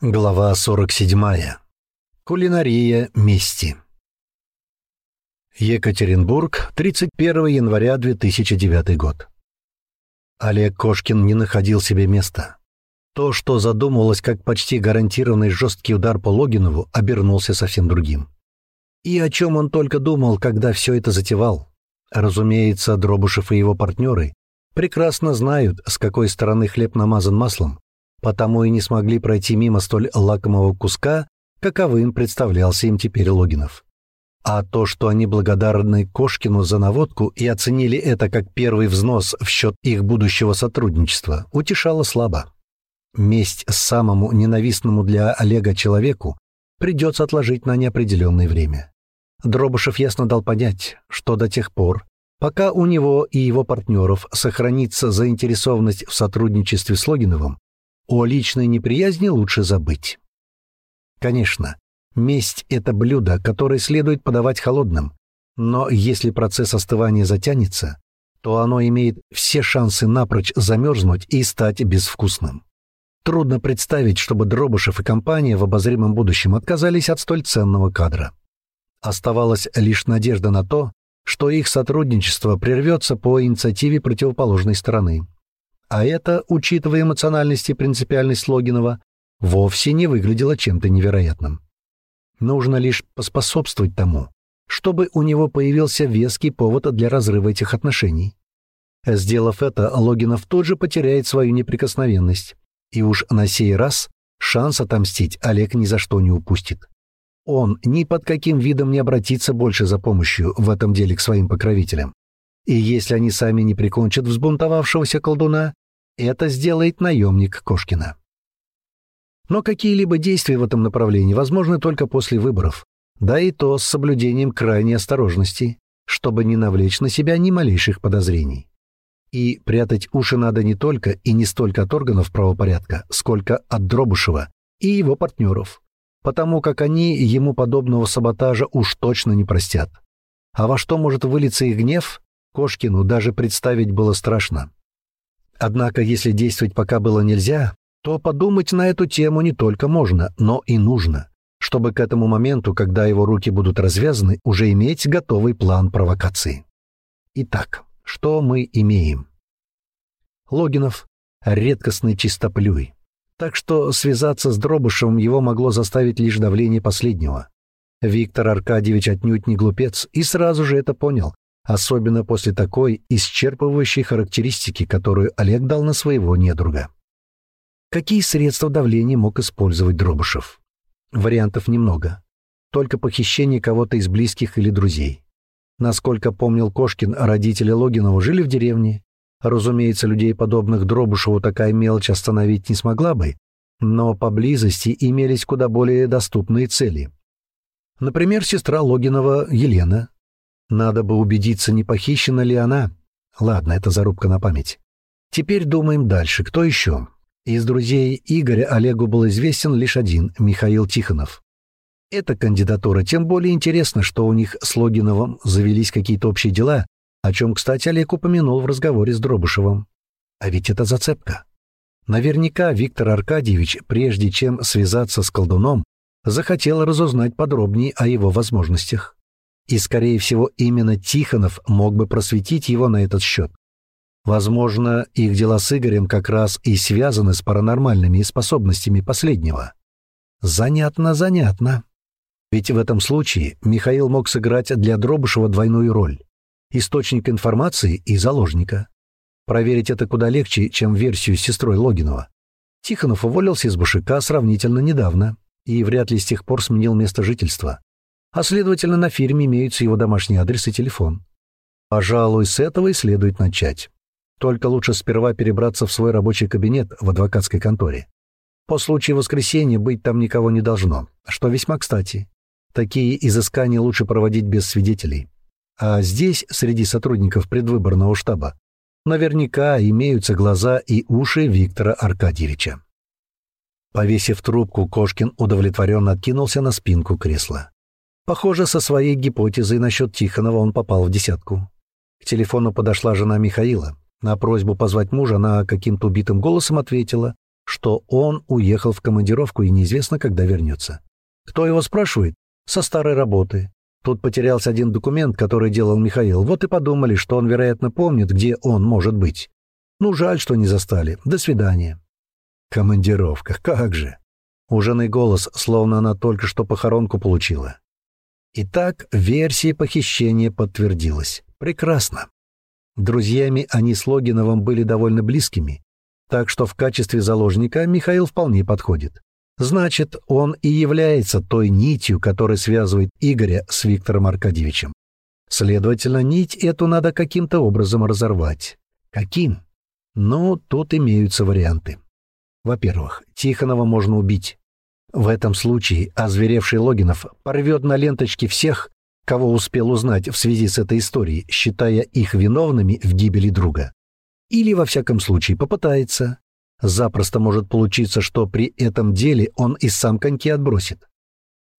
Глава 47. Кулинария мести. Екатеринбург, 31 января 2009 год. Олег Кошкин не находил себе места. То, что задумывалось как почти гарантированный жесткий удар по Логинову, обернулся совсем другим. И о чем он только думал, когда все это затевал. Разумеется, Дробушев и его партнеры прекрасно знают, с какой стороны хлеб намазан маслом, потому и не смогли пройти мимо столь лакомого куска, каковым представлялся им теперь Логинов. А то, что они благодарны Кошкину за наводку и оценили это как первый взнос в счет их будущего сотрудничества, утешало слабо. Месть самому ненавистному для Олега человеку придется отложить на неопределенное время. Дробышев ясно дал понять, что до тех пор, пока у него и его партнеров сохранится заинтересованность в сотрудничестве с Логиновым, о личной неприязни лучше забыть. Конечно, месть — это блюдо, которое следует подавать холодным, но если процесс остывания затянется, то оно имеет все шансы напрочь замерзнуть и стать безвкусным. Трудно представить, чтобы Дробышев и компания в обозримом будущем отказались от столь ценного кадра. Оставалась лишь надежда на то, что их сотрудничество прервется по инициативе противоположной стороны. А это, учитывая эмоциональность и принципиальность Логинова, вовсе не выглядело чем-то невероятным. Нужно лишь поспособствовать тому, чтобы у него появился веский повод для разрыва этих отношений. Сделав это, Логинов тут же потеряет свою неприкосновенность. И уж на сей раз шанс отомстить Олег ни за что не упустит. Он ни под каким видом не обратится больше за помощью в этом деле к своим покровителям. И если они сами не прикончат взбунтовавшегося колдуна, это сделает наемник Кошкина. Но какие-либо действия в этом направлении возможны только после выборов, да и то с соблюдением крайней осторожности, чтобы не навлечь на себя ни малейших подозрений. И прятать уши надо не только и не столько от органов правопорядка, сколько от Дробышева и его партнеров, потому как они ему подобного саботажа уж точно не простят. А во что может вылиться их гнев, Кошкину даже представить было страшно. Однако, если действовать пока было нельзя, то подумать на эту тему не только можно, но и нужно, чтобы к этому моменту, когда его руки будут развязаны, уже иметь готовый план провокации. Итак, что мы имеем? Логинов — редкостный чистоплюй, так что связаться с Дробышевым его могло заставить лишь давление последнего. Виктор Аркадьевич отнюдь не глупец и сразу же это понял, особенно после такой исчерпывающей характеристики, которую Олег дал на своего недруга. Какие средства давления мог использовать Дробышев? Вариантов немного. Только похищение кого-то из близких или друзей. Насколько помнил Кошкин, родители Логинова жили в деревне. Разумеется, людей, подобных Дробышеву, такая мелочь остановить не смогла бы, но поблизости имелись куда более доступные цели. Например, сестра Логинова Елена, надо бы убедиться, не похищена ли она. Ладно, это зарубка на память. Теперь думаем дальше. Кто еще? Из друзей Игоря Олегу был известен лишь один — Михаил Тихонов. Эта кандидатура тем более интересна, что у них с Логиновым завелись какие-то общие дела, о чем, кстати, Олег упомянул в разговоре с Дробышевым. А ведь это зацепка. Наверняка Виктор Аркадьевич, прежде чем связаться с колдуном, захотел разузнать подробнее о его возможностях. И, скорее всего, именно Тихонов мог бы просветить его на этот счет. Возможно, их дела с Игорем как раз и связаны с паранормальными способностями последнего. Занятно, занятно. Ведь в этом случае Михаил мог сыграть для Дробышева двойную роль — источник информации и заложника. Проверить это куда легче, чем версию с сестрой Логинова. Тихонов уволился из Бушика сравнительно недавно и вряд ли с тех пор сменил место жительства а следовательно на фирме имеются его домашний адрес и телефон. Пожалуй, с этого и следует начать. Только лучше сперва перебраться в свой рабочий кабинет в адвокатской конторе. По случаю воскресенья быть там никого не должно, что весьма кстати. Такие изыскания лучше проводить без свидетелей. А здесь, среди сотрудников предвыборного штаба, наверняка имеются глаза и уши Виктора Аркадьевича. Повесив трубку, Кошкин удовлетворенно откинулся на спинку кресла. Похоже, со своей гипотезой насчет Тихонова он попал в десятку. К телефону подошла жена Михаила. На просьбу позвать мужа она каким-то убитым голосом ответила, что он уехал в командировку и неизвестно, когда вернется. Кто его спрашивает? Со старой работы. Тут потерялся один документ, который делал Михаил. Вот и подумали, что он, вероятно, помнит, где он может быть. Ну, жаль, что не застали. До свидания. Командировка, как же. У жены голос, словно она только что похоронку получила. Итак, версия похищения подтвердилась. Прекрасно. Друзьями они с Логиновым были довольно близкими, так что в качестве заложника Михаил вполне подходит. Значит, он и является той нитью, которая связывает Игоря с Виктором Аркадьевичем. Следовательно, нить эту надо каким-то образом разорвать. Каким? Ну, тут имеются варианты. Во-первых, Тихонова можно убить. В этом случае озверевший Логинов порвет на ленточке всех, кого успел узнать в связи с этой историей, считая их виновными в гибели друга. Или, во всяком случае, попытается. Запросто может получиться, что при этом деле он и сам коньки отбросит.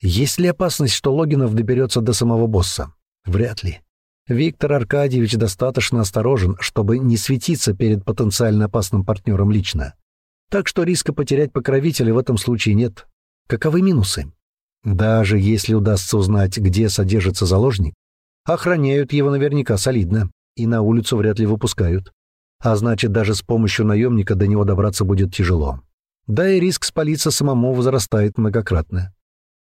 Есть ли опасность, что Логинов доберется до самого босса? Вряд ли. Виктор Аркадьевич достаточно осторожен, чтобы не светиться перед потенциально опасным партнером лично. Так что риска потерять покровителя в этом случае нет. Каковы минусы? Даже если удастся узнать, где содержится заложник, охраняют его наверняка солидно и на улицу вряд ли выпускают. А значит, даже с помощью наемника до него добраться будет тяжело. Да и риск спалиться самому возрастает многократно.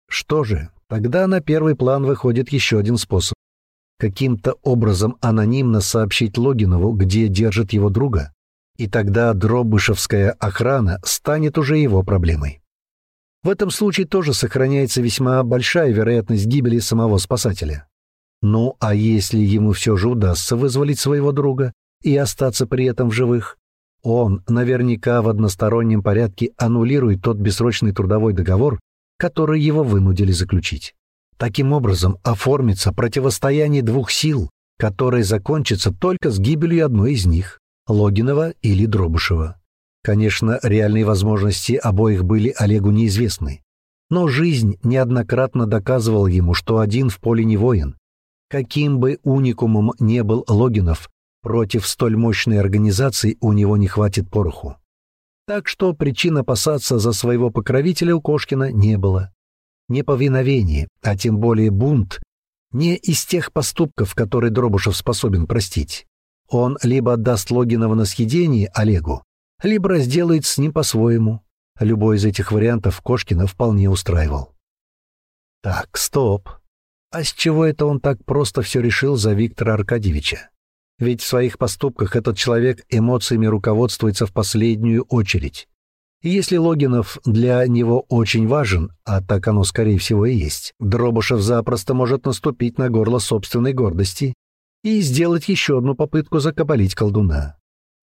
Что же, тогда на первый план выходит еще один способ. Каким-то образом анонимно сообщить Логинову, где держит его друга, и тогда дробышевская охрана станет уже его проблемой. В этом случае тоже сохраняется весьма большая вероятность гибели самого спасателя. Ну, а если ему все же удастся вызволить своего друга и остаться при этом в живых, он наверняка в одностороннем порядке аннулирует тот бессрочный трудовой договор, который его вынудили заключить. Таким образом, оформится противостояние двух сил, которое закончится только с гибелью одной из них — Логинова или Дробышева. Конечно, реальные возможности обоих были Олегу неизвестны. Но жизнь неоднократно доказывала ему, что один в поле не воин. Каким бы уникумом не был Логинов, против столь мощной организации у него не хватит пороху. Так что причин опасаться за своего покровителя у Кошкина не было. Неповиновение, а тем более бунт, не из тех поступков, которые Дробушев способен простить. Он либо отдаст Логинова на съедение Олегу, либо разделает с ним по-своему. Любой из этих вариантов Кошкина вполне устраивал. Так, стоп. А с чего это он так просто все решил за Виктора Аркадьевича? Ведь в своих поступках этот человек эмоциями руководствуется в последнюю очередь. И если Логинов для него очень важен, а так оно скорее всего и есть, Дробышев запросто может наступить на горло собственной гордости и сделать еще одну попытку закабалить колдуна.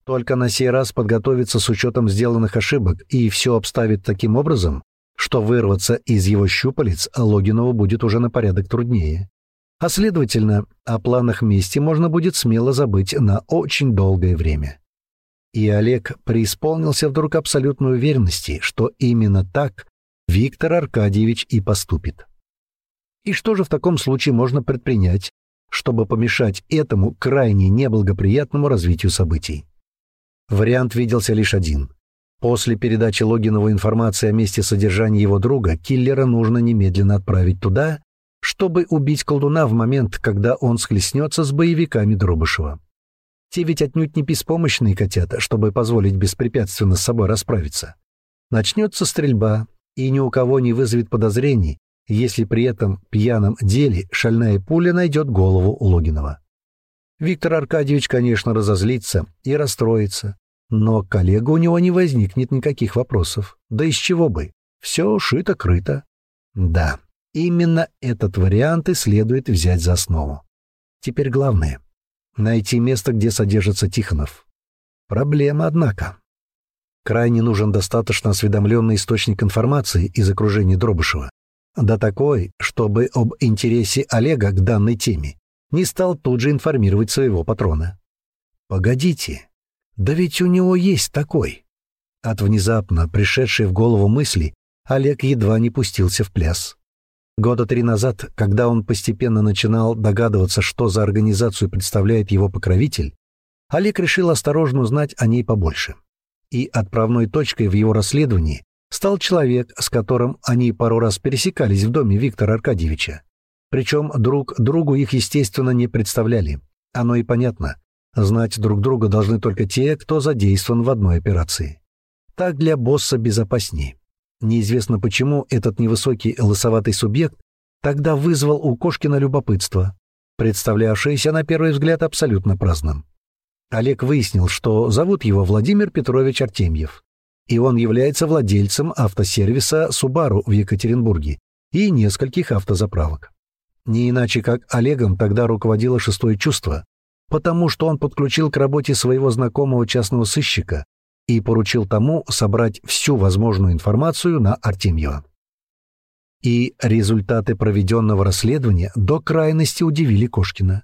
Только на сей раз подготовиться с учетом сделанных ошибок и все обставить таким образом, что вырваться из его щупалец Логинову будет уже на порядок труднее. А следовательно, о планах мести можно будет смело забыть на очень долгое время. И Олег преисполнился вдруг абсолютной уверенности, что именно так Виктор Аркадьевич и поступит. И что же в таком случае можно предпринять, чтобы помешать этому крайне неблагоприятному развитию событий? Вариант виделся лишь один. После передачи Логинову информации о месте содержания его друга, киллера нужно немедленно отправить туда, чтобы убить колдуна в момент, когда он схлестнется с боевиками Дробышева. Те ведь отнюдь не беспомощные котята, чтобы позволить беспрепятственно с собой расправиться. Начнется стрельба, и ни у кого не вызовет подозрений, если при этом пьяном деле шальная пуля найдет голову Логинова. Виктор Аркадьевич, конечно, разозлится и расстроится, но коллега у него не возникнет никаких вопросов. Да из чего бы? Все шито-крыто. Да, именно этот вариант и следует взять за основу. Теперь главное — найти место, где содержится Тихонов. Проблема, однако. Крайне нужен достаточно осведомленный источник информации из окружения Дробышева. Да такой, чтобы об интересе Олега к данной теме не стал тут же информировать своего патрона. «Погодите, да ведь у него есть такой». От внезапно пришедшей в голову мысли Олег едва не пустился в пляс. Года три назад, когда он постепенно начинал догадываться, что за организацию представляет его покровитель, Олег решил осторожно узнать о ней побольше. И отправной точкой в его расследовании стал человек, с которым они пару раз пересекались в доме Виктора Аркадьевича. Причем друг другу их, естественно, не представляли. Оно и понятно. Знать друг друга должны только те, кто задействован в одной операции. Так для босса безопаснее. Неизвестно почему этот невысокий лысоватый субъект тогда вызвал у Кошкина любопытство, представлявшееся на первый взгляд абсолютно праздным. Олег выяснил, что зовут его Владимир Петрович Артемьев, и он является владельцем автосервиса «Субару» в Екатеринбурге и нескольких автозаправок. Не иначе как Олегом тогда руководило шестое чувство, потому что он подключил к работе своего знакомого частного сыщика и поручил тому собрать всю возможную информацию на Артемьева. И результаты проведенного расследования до крайности удивили Кошкина.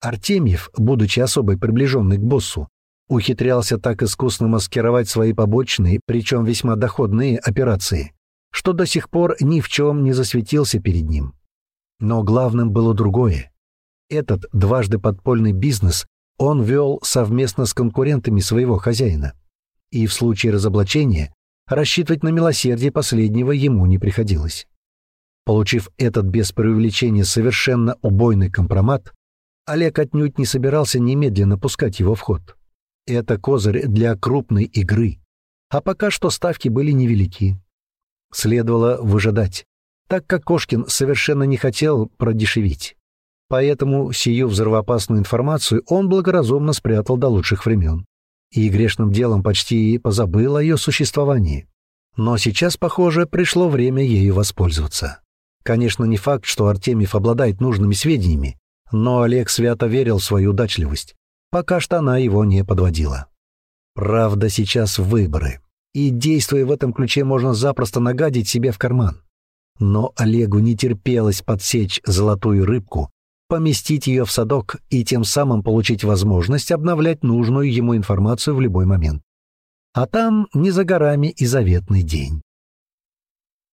Артемьев, будучи особо приближенный к боссу, ухитрялся так искусно маскировать свои побочные, причем весьма доходные операции, что до сих пор ни в чем не засветился перед ним. Но главным было другое. Этот дважды подпольный бизнес он вел совместно с конкурентами своего хозяина. И в случае разоблачения рассчитывать на милосердие последнего ему не приходилось. Получив этот без преувеличения совершенно убойный компромат, Олег отнюдь не собирался немедленно пускать его в ход. Это козырь для крупной игры, а пока что ставки были невелики. Следовало выжидать, так как Кошкин совершенно не хотел продешевить. Поэтому сию взрывоопасную информацию он благоразумно спрятал до лучших времен. И грешным делом почти позабыл о ее существовании. Но сейчас, похоже, пришло время ею воспользоваться. Конечно, не факт, что Артемьев обладает нужными сведениями, но Олег свято верил в свою удачливость. Пока что она его не подводила. Правда, сейчас выборы. И, действуя в этом ключе, можно запросто нагадить себе в карман. Но Олегу не терпелось подсечь золотую рыбку, поместить ее в садок и тем самым получить возможность обновлять нужную ему информацию в любой момент. А там не за горами и заветный день.